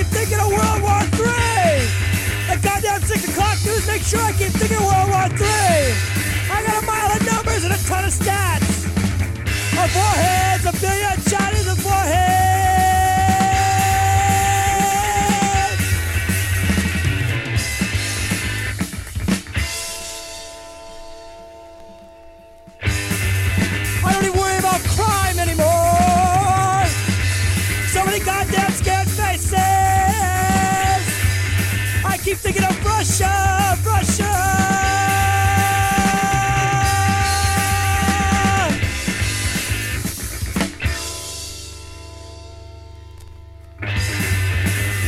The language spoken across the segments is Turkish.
keep thinking of World War III. The goddamn six o'clock news make sure I keep thinking of World War III. I got a mile of numbers and a ton of stats. A foreheads, a billion Russia, Russia.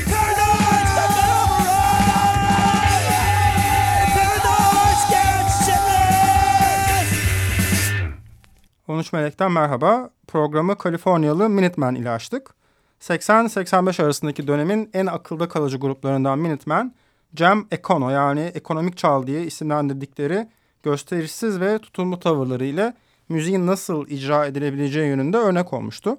Paranoid, taking over us. Paranoid, scared shitless. 13 Melek'ten merhaba. Programı Kaliforniyalı Minutemen ile açtık. 80-85 arasındaki dönemin en akılda kalıcı gruplarından Minutemen, Jam Econo yani ekonomik çal diye isimlendirdikleri gösterişsiz ve tutumlu tavırları ile müziğin nasıl icra edilebileceği yönünde örnek olmuştu.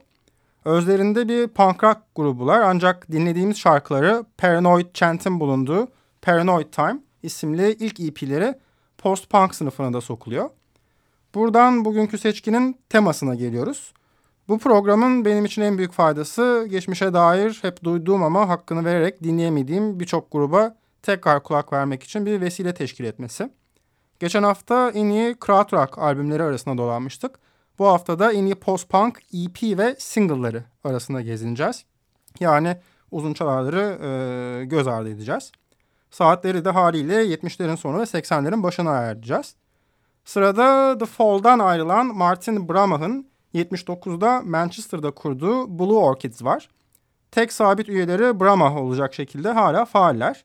Özlerinde bir punk rock grubular ancak dinlediğimiz şarkıları Paranoid Chant'in bulunduğu Paranoid Time isimli ilk EP'leri post-punk sınıfına da sokuluyor. Buradan bugünkü seçkinin temasına geliyoruz. Bu programın benim için en büyük faydası geçmişe dair hep duyduğum ama hakkını vererek dinleyemediğim birçok gruba tekrar kulak vermek için bir vesile teşkil etmesi. Geçen hafta en iyi krautrock albümleri arasında dolanmıştık. Bu hafta da en post-punk EP ve single'ları arasında gezineceğiz. Yani uzun çalarları e, göz ardı edeceğiz. Saatleri de haliyle 70'lerin sonu ve 80'lerin başına ayarlayacağız. Sırada The Fall'dan ayrılan Martin Bramah'ın 79'da Manchester'da kurduğu Blue Orchids var. Tek sabit üyeleri Bramah olacak şekilde hala faaller.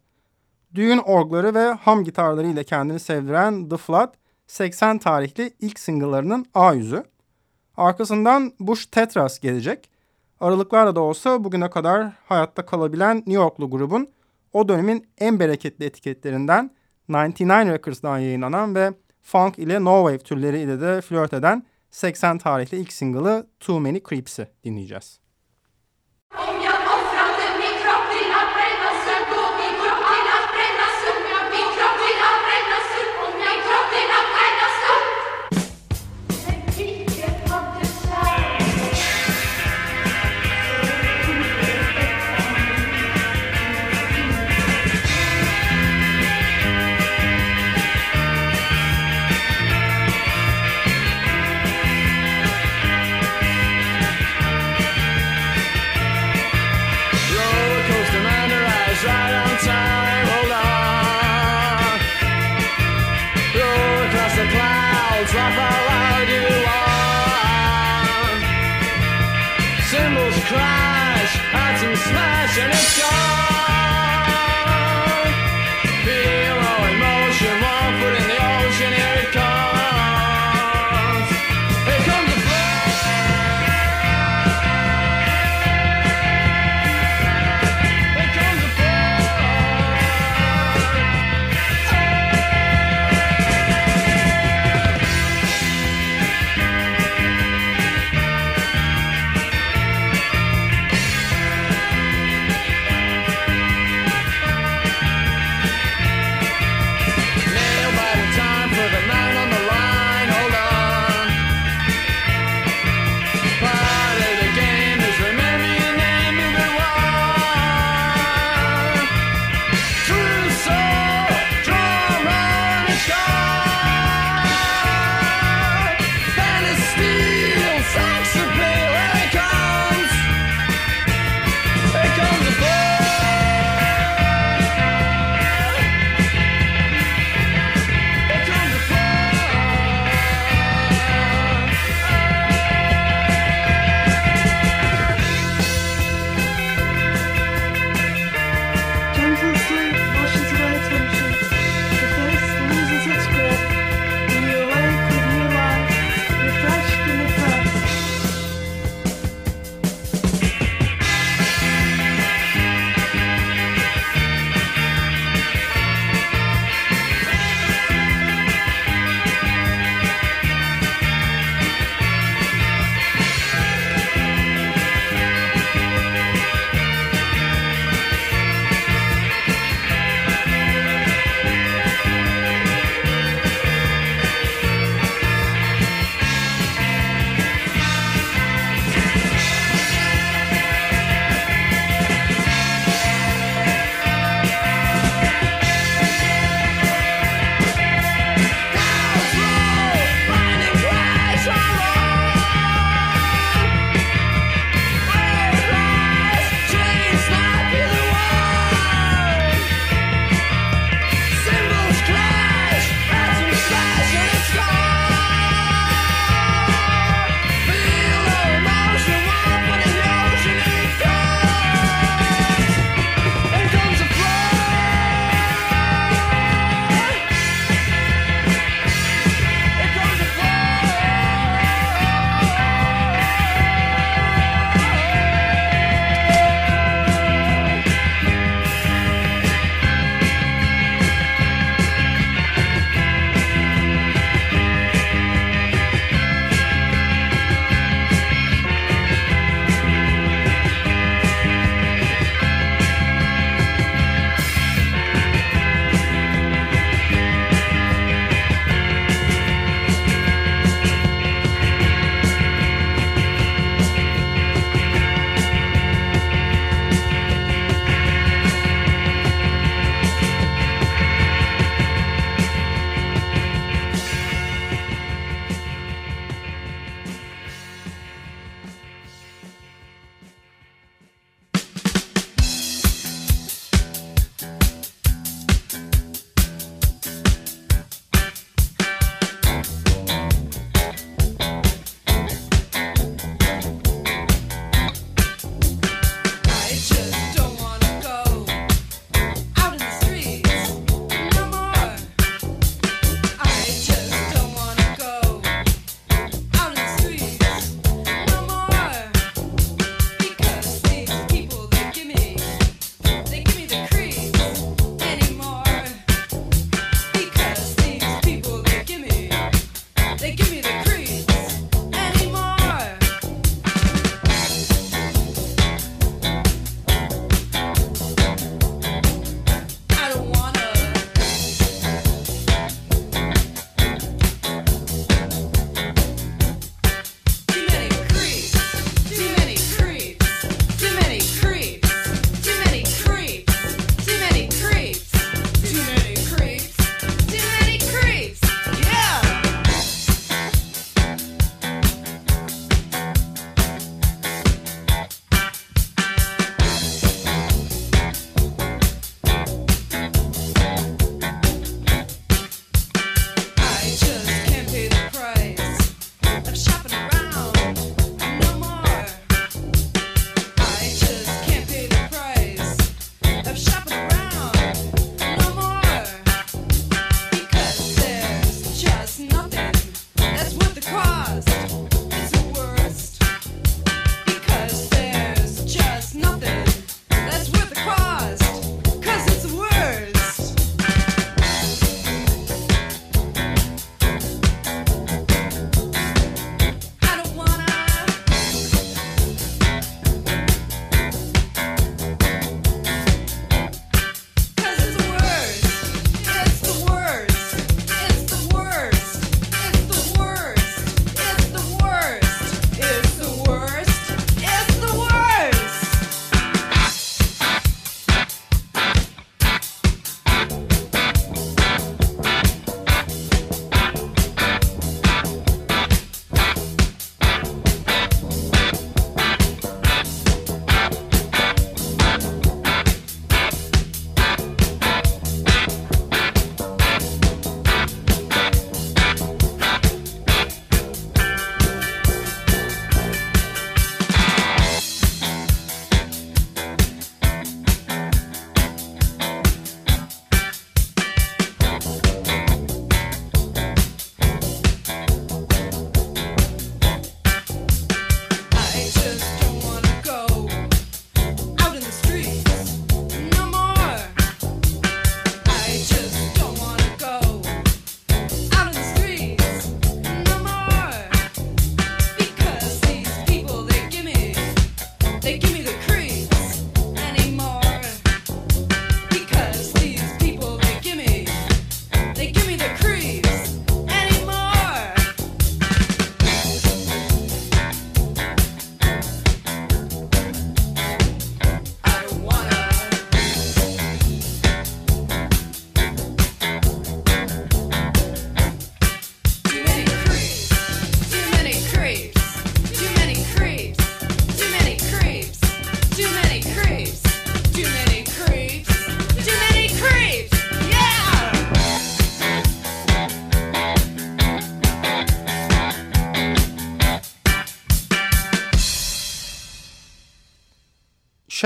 Düğün orgları ve ham gitarları ile kendini sevdiren The Flood, 80 tarihli ilk single'larının A yüzü. Arkasından Bush Tetras gelecek. Aralıklarla da olsa bugüne kadar hayatta kalabilen New Yorklu grubun o dönemin en bereketli etiketlerinden 99 Records'dan yayınlanan ve funk ile no wave türleri ile de flört eden 80 tarihli ilk single'ı Too Many Creeps'i dinleyeceğiz. crash, hurt and smash, and it's gone.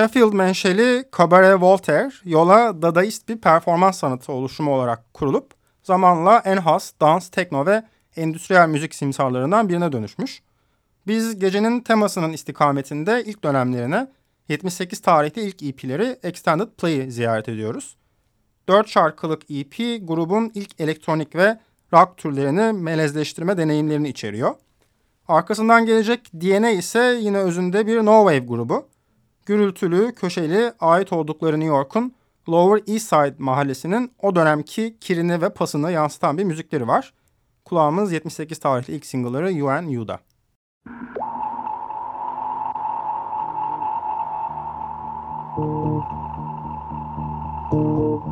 Sheffield menşeli Cabaret Voltaire yola dadaist bir performans sanatı oluşumu olarak kurulup zamanla en has dans, tekno ve endüstriyel müzik simsarlarından birine dönüşmüş. Biz gecenin temasının istikametinde ilk dönemlerine 78 tarihli ilk EP'leri Extended Play'i ziyaret ediyoruz. 4 şarkılık EP grubun ilk elektronik ve rock türlerini melezleştirme deneyimlerini içeriyor. Arkasından gelecek DNA ise yine özünde bir no wave grubu gürültülü, köşeli, ait oldukları New York'un Lower East Side mahallesinin o dönemki kirini ve pasını yansıtan bir müzikleri var. Kulağımız 78 tarihli ilk single'ları You and You'da. Thank you.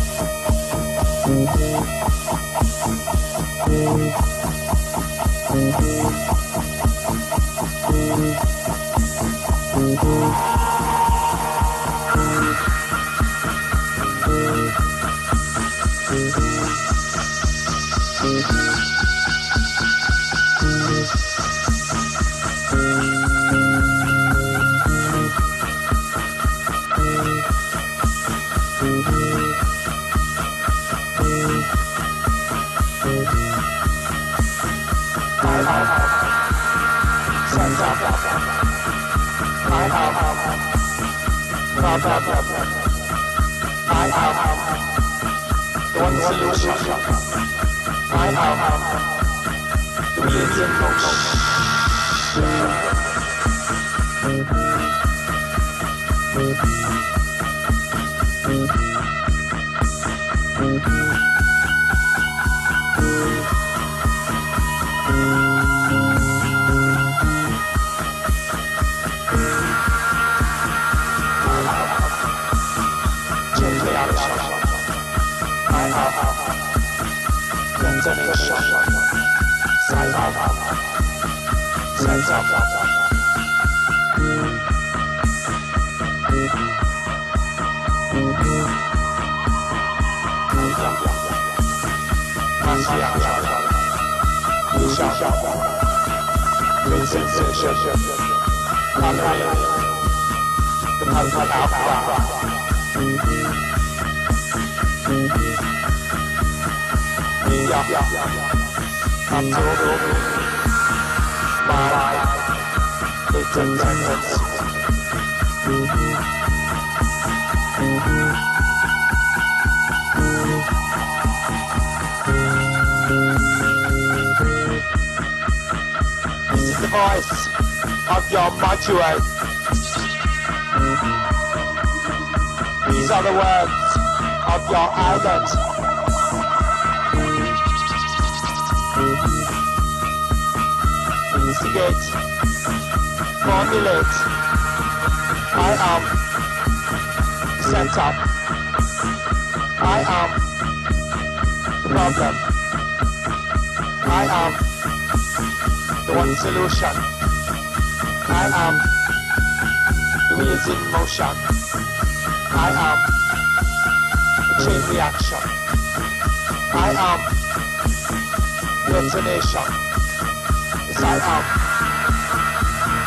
Thank you. I am. one solution. I am. three different Change the voice of your modulate. These are the words of your island. Instigate. Formulate. I am set up. I am problem. I am the one solution. I am wheels in motion. I am chain reaction. I am detonation. I am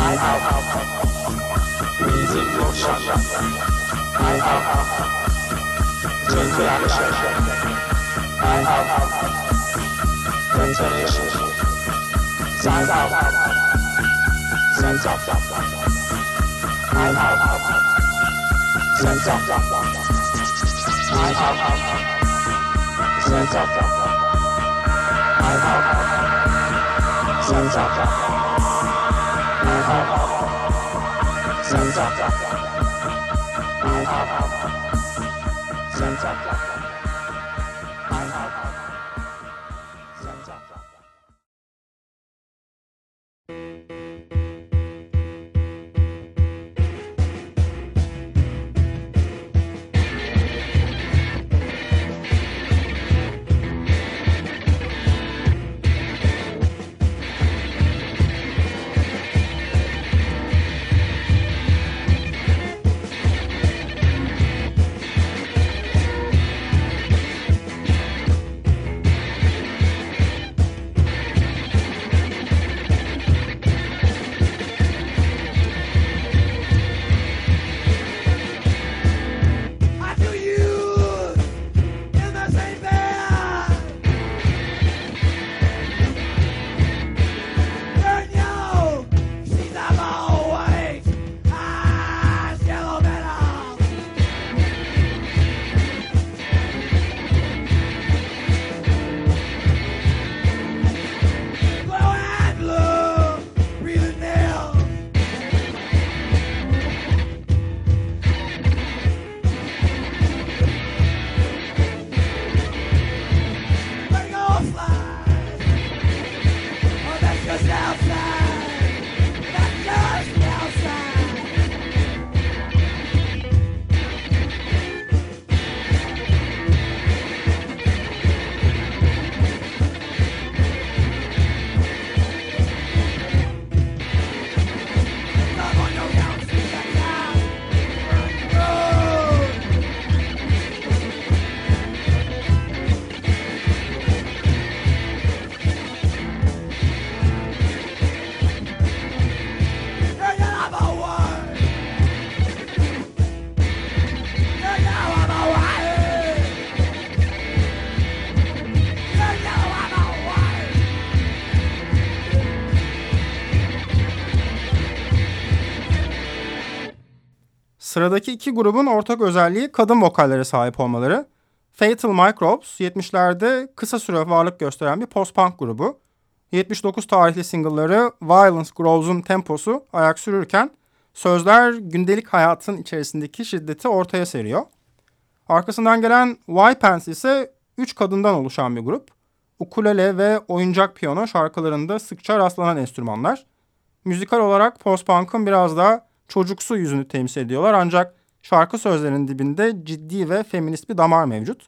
爱好，你最优秀。爱好，最可爱的小手。爱好，最真实。啥叫？啥叫？爱好，啥叫？爱好，啥叫？爱好，啥叫？Santa Santa Santa Sıradaki iki grubun ortak özelliği kadın vokallere sahip olmaları. Fatal Microbes 70'lerde kısa süre varlık gösteren bir post-punk grubu. 79 tarihli single'ları Violence Grows'un temposu ayak sürürken sözler gündelik hayatın içerisindeki şiddeti ortaya seriyor. Arkasından gelen Y-Pants ise 3 kadından oluşan bir grup. Ukulele ve oyuncak piyano şarkılarında sıkça rastlanan enstrümanlar. Müzikal olarak post-punk'ın biraz daha çocuksu yüzünü temsil ediyorlar ancak şarkı sözlerinin dibinde ciddi ve feminist bir damar mevcut.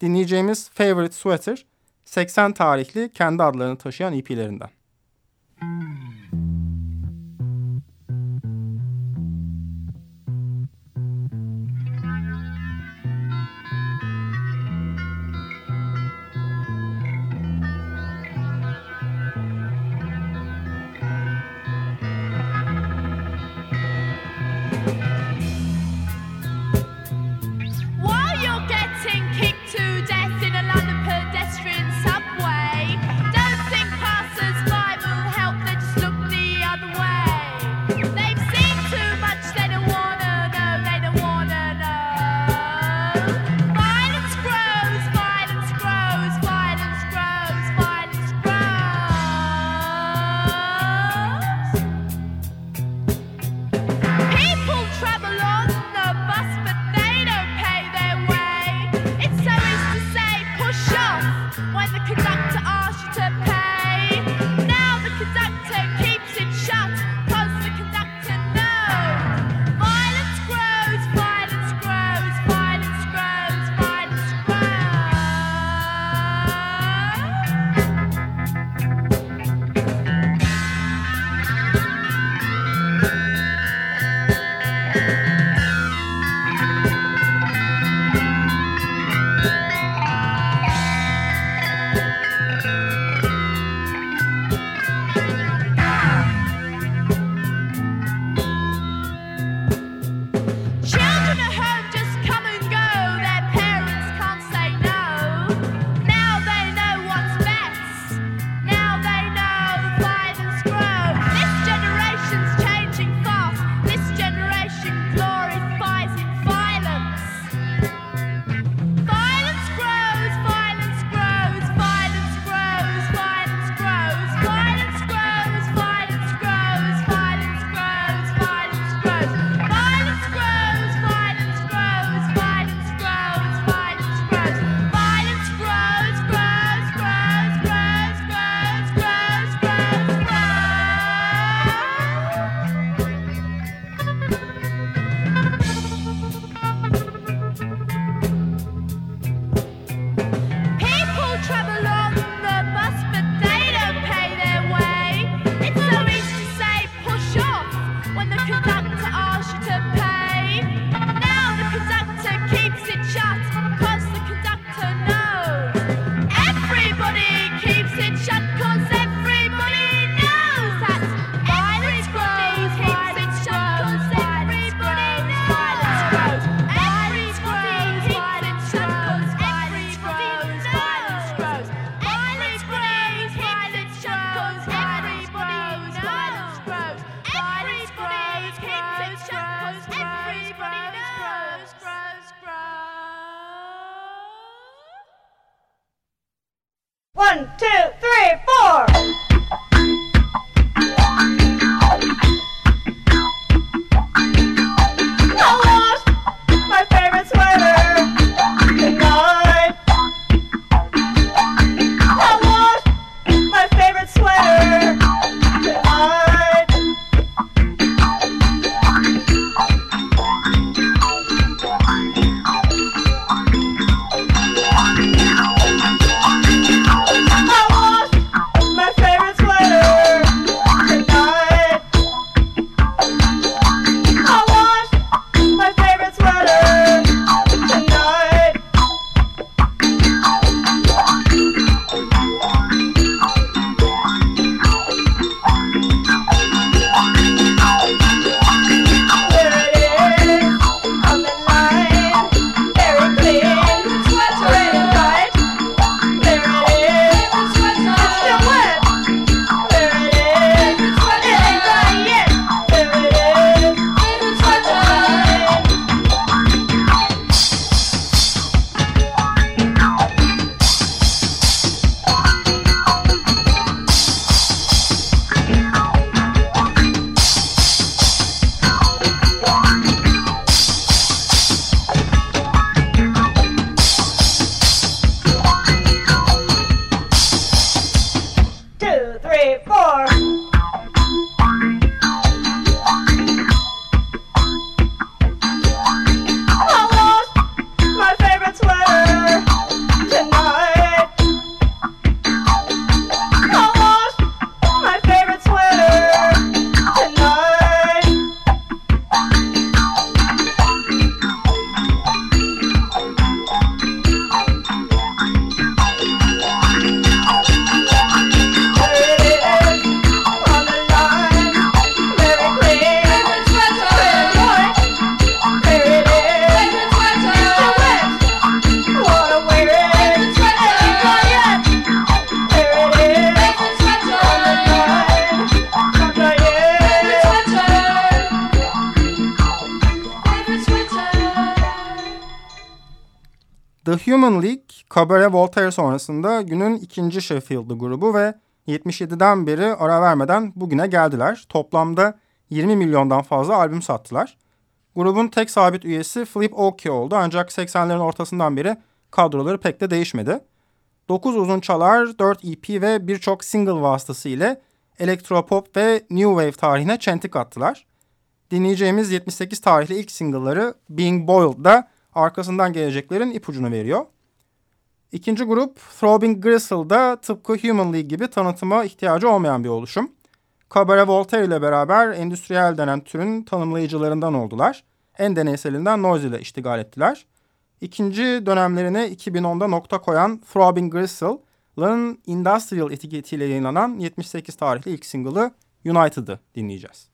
Dinleyeceğimiz Favorite Sweater 80 tarihli kendi adlarını taşıyan EP'lerinden. Hmm. Sonrasında günün ikinci Sheffield'lı grubu ve 77'den beri ara vermeden bugüne geldiler. Toplamda 20 milyondan fazla albüm sattılar. Grubun tek sabit üyesi Flip Oki oldu ancak 80'lerin ortasından beri kadroları pek de değişmedi. 9 uzun çalar, 4 EP ve birçok single vasıtasıyla elektropop ve new wave tarihine çentik attılar. Dinleyeceğimiz 78 tarihli ilk single'ları Being Boiled'da arkasından geleceklerin ipucunu veriyor. İkinci grup Throbbing Gristle'da tıpkı Human League gibi tanıtıma ihtiyacı olmayan bir oluşum. Cabaret Voltaire ile beraber endüstriyel denen türün tanımlayıcılarından oldular. En deneyselinden Noise ile iştigal ettiler. İkinci dönemlerine 2010'da nokta koyan Throbbing Gristle'ın Industrial etiketiyle yayınlanan 78 tarihli ilk single'ı United'ı dinleyeceğiz.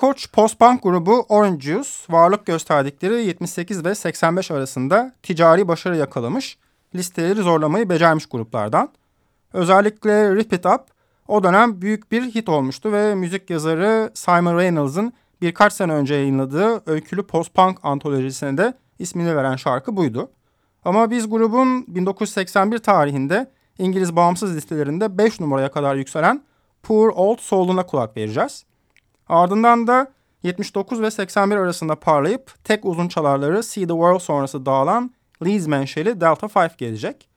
İskoç post-punk grubu Orange Juice varlık gösterdikleri 78 ve 85 arasında ticari başarı yakalamış, listeleri zorlamayı becermiş gruplardan. Özellikle Rip It Up o dönem büyük bir hit olmuştu ve müzik yazarı Simon Reynolds'ın birkaç sene önce yayınladığı öykülü post-punk antolojisine de ismini veren şarkı buydu. Ama biz grubun 1981 tarihinde İngiliz bağımsız listelerinde 5 numaraya kadar yükselen Poor Old Soul'una kulak vereceğiz. Ardından da 79 ve 81 arasında parlayıp tek uzun çalarları See the World sonrası dağılan Leeds menşeli Delta 5 gelecek.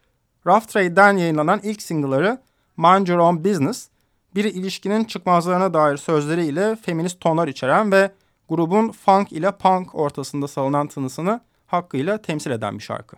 Rough Trade'den yayınlanan ilk single'ları Mind Your Own Business, bir ilişkinin çıkmazlarına dair sözleriyle feminist tonlar içeren ve grubun funk ile punk ortasında salınan tınısını hakkıyla temsil eden bir şarkı.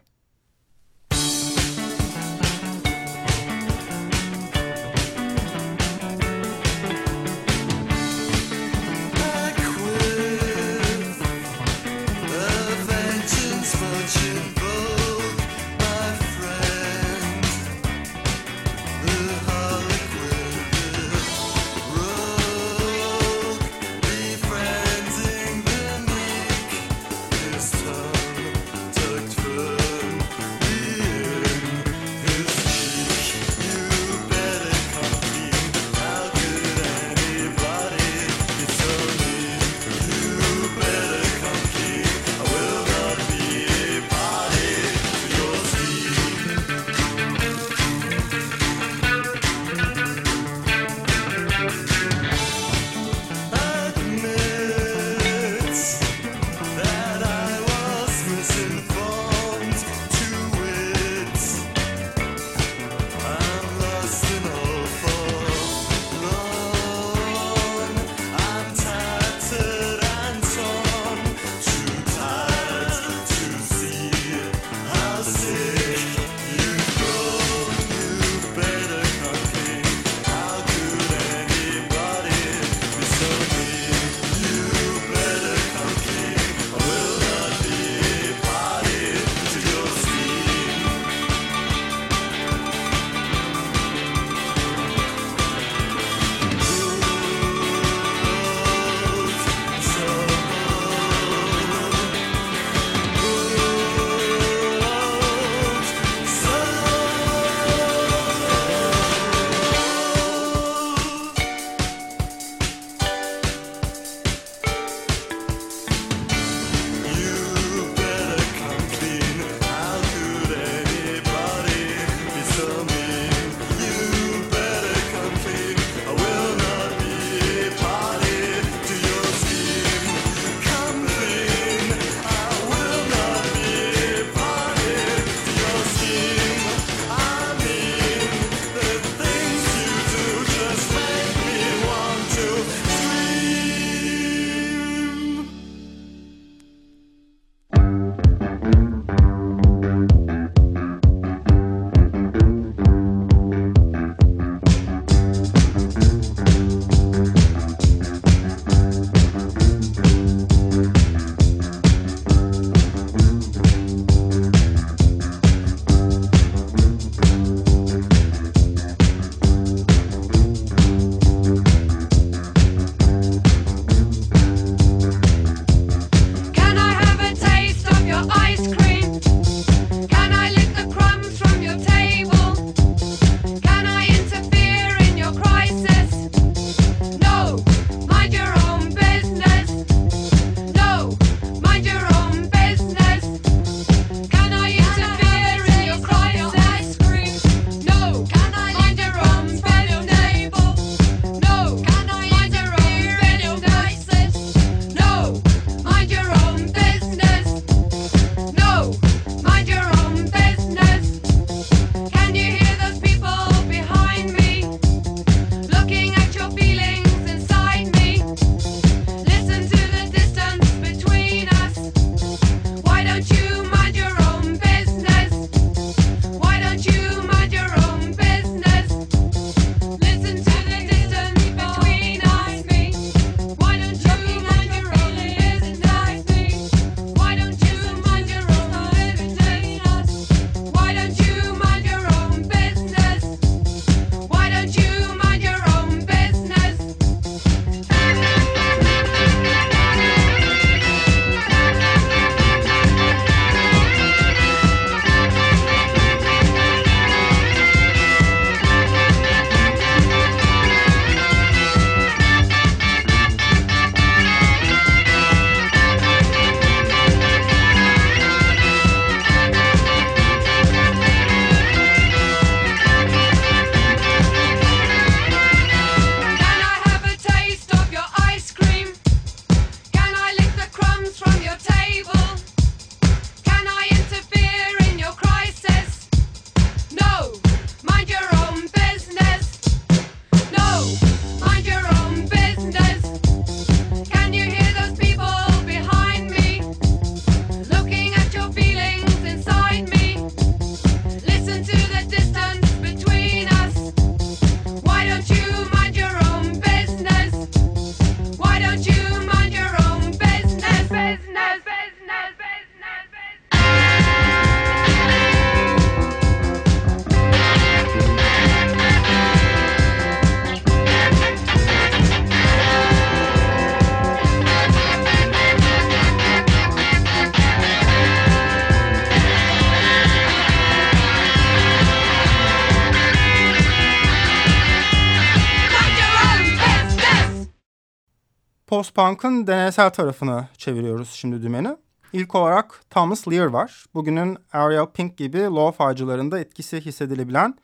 Post-punk'ın deneysel tarafına çeviriyoruz şimdi dümeni. İlk olarak Thomas Lear var. Bugünün Ariel Pink gibi lo-fi'cılarında etkisi hissedilebilen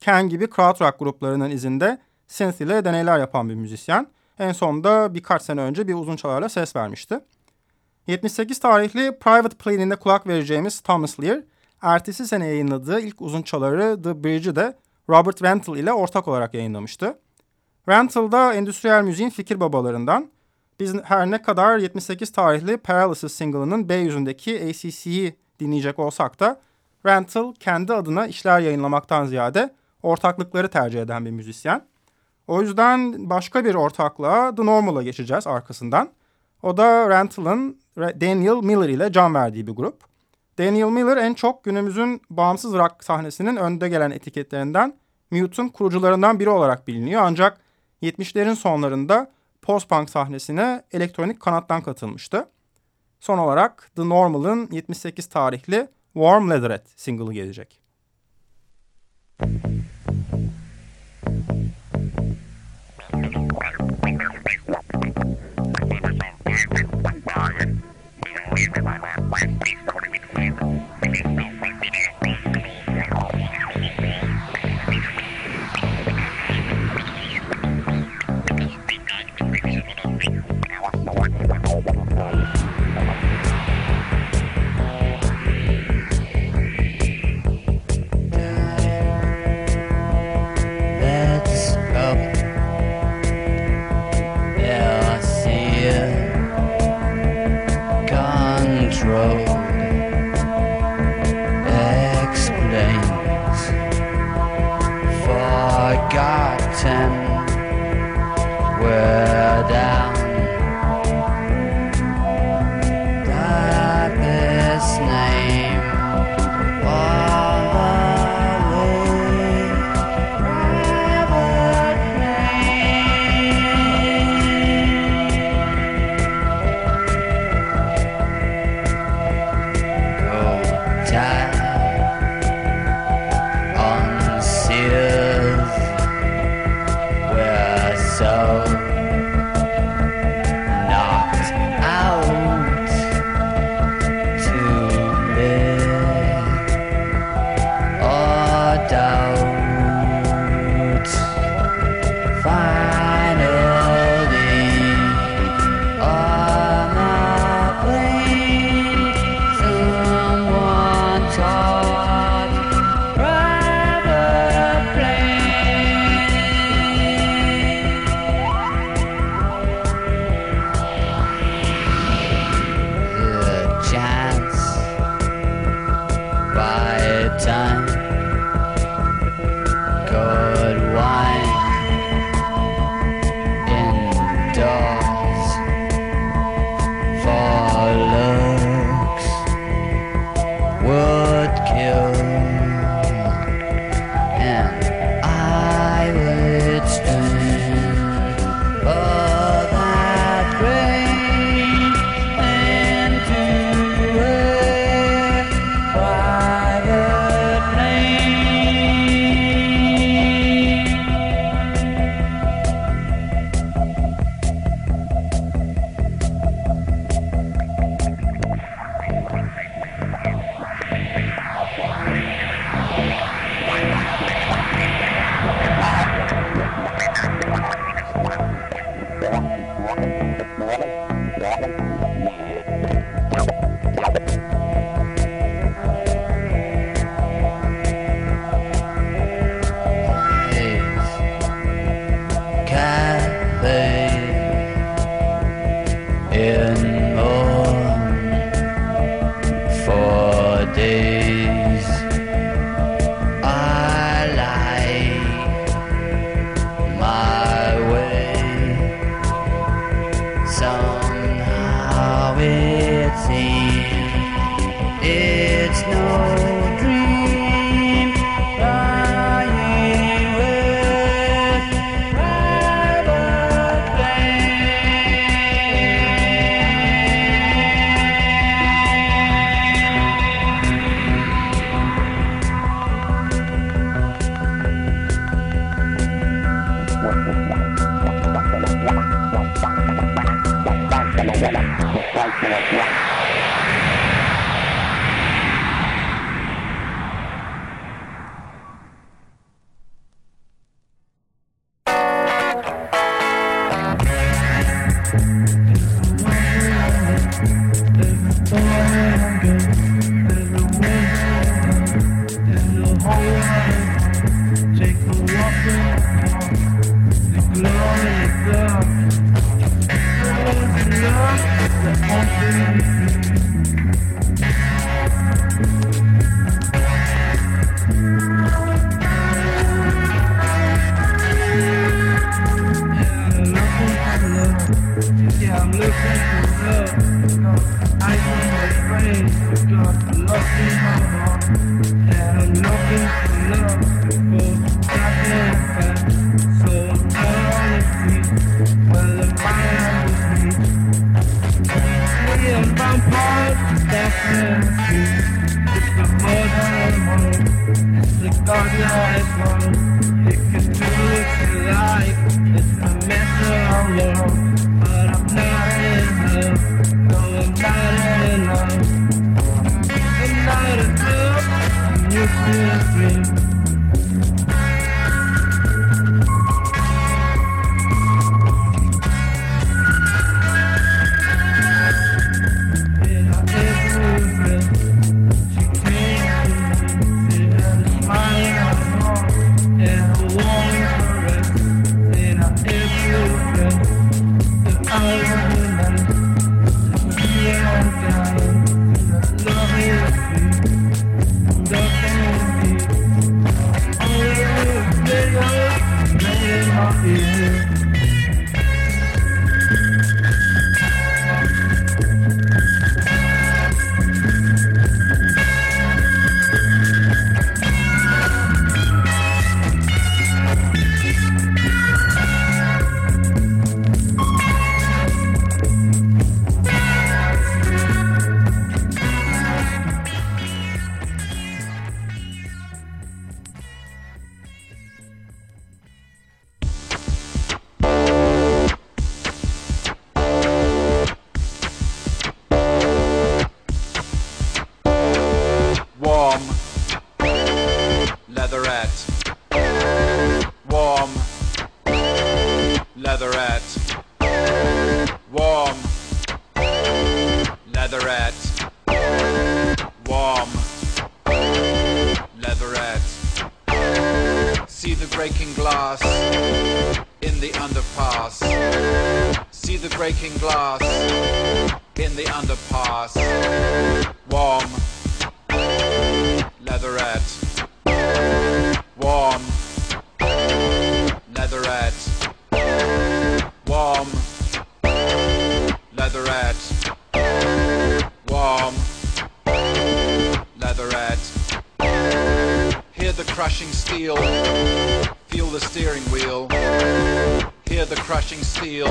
Ken gibi krautrock gruplarının izinde synth ile deneyler yapan bir müzisyen. En sonunda birkaç sene önce bir uzun çalarla ses vermişti. 78 tarihli Private Plane'inde kulak vereceğimiz Thomas Lear, ertesi sene yayınladığı ilk uzun çaları The Bridge'i de Robert Rental ile ortak olarak yayınlamıştı. Rental da endüstriyel müziğin fikir babalarından. Biz her ne kadar 78 tarihli Paralysis single'ının B yüzündeki ACC'yi dinleyecek olsak da Rental kendi adına işler yayınlamaktan ziyade ortaklıkları tercih eden bir müzisyen. O yüzden başka bir ortaklığa The Normal'a geçeceğiz arkasından. O da Rental'ın Daniel Miller ile can verdiği bir grup. Daniel Miller en çok günümüzün bağımsız rock sahnesinin önde gelen etiketlerinden Mute'un kurucularından biri olarak biliniyor. Ancak 70'lerin sonlarında post-punk sahnesine elektronik kanattan katılmıştı. Son olarak The Normal'ın 78 tarihli Warm Leatherette single'ı gelecek. Let's snow. every in the underpass. Warm. Leatherette. Warm. Leatherette. Warm. Leatherette. Warm. Leatherette. Hear the crushing steel. Feel the steering wheel. Hear the crushing steel.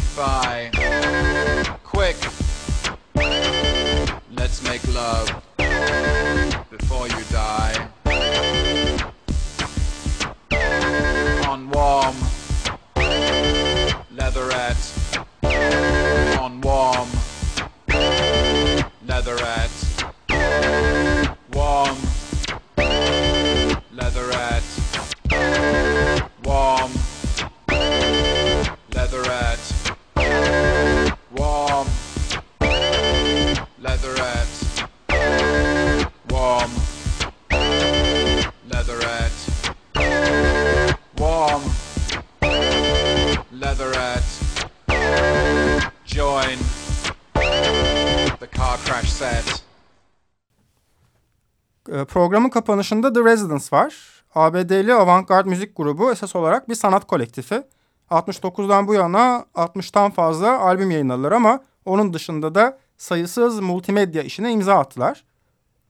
five. Kapanışında The Residents var. ABD'li avantgard müzik grubu esas olarak bir sanat kolektifi. 69'dan bu yana 60'tan fazla albüm yayınladılar ama onun dışında da sayısız multimedya işine imza attılar.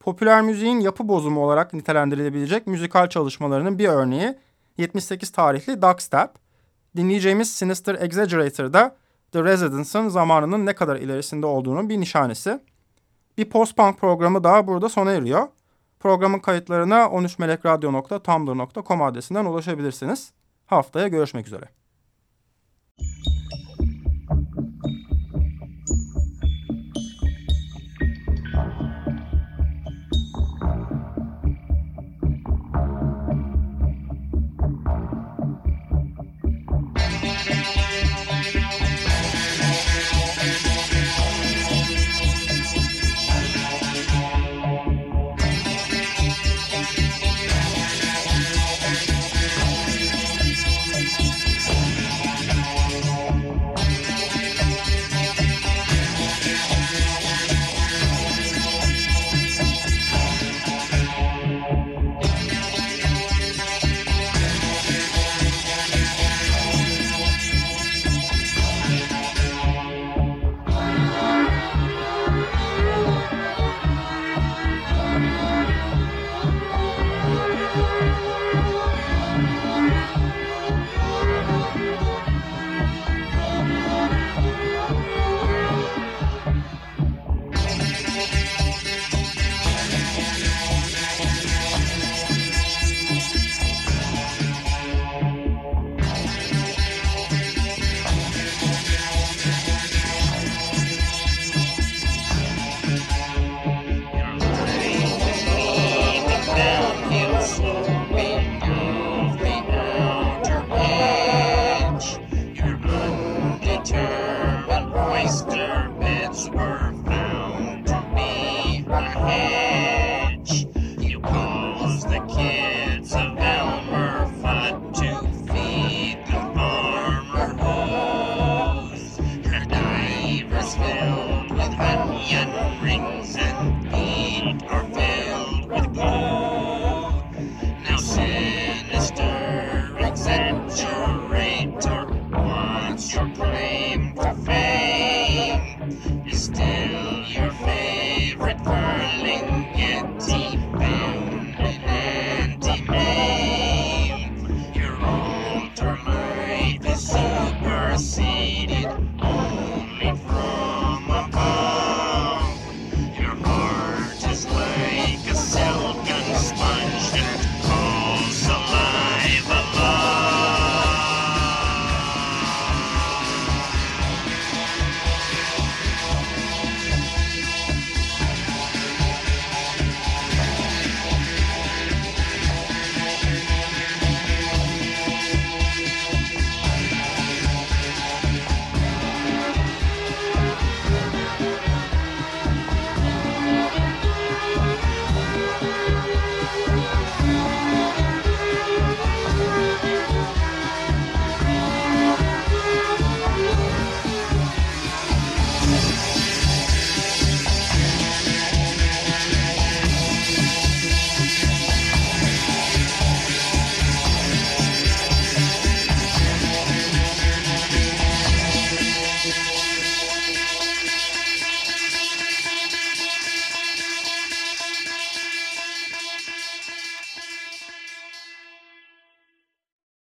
Popüler müziğin yapı bozumu olarak nitelendirilebilecek müzikal çalışmalarının bir örneği 78 tarihli Dubstep. Dinleyeceğimiz Sinister Exaggerator'da The Residence'ın zamanının ne kadar ilerisinde olduğunun bir nişanesi. Bir post-punk programı daha burada sona eriyor. Programın kayıtlarına 13melekradyo.tumblr.com adresinden ulaşabilirsiniz. Haftaya görüşmek üzere.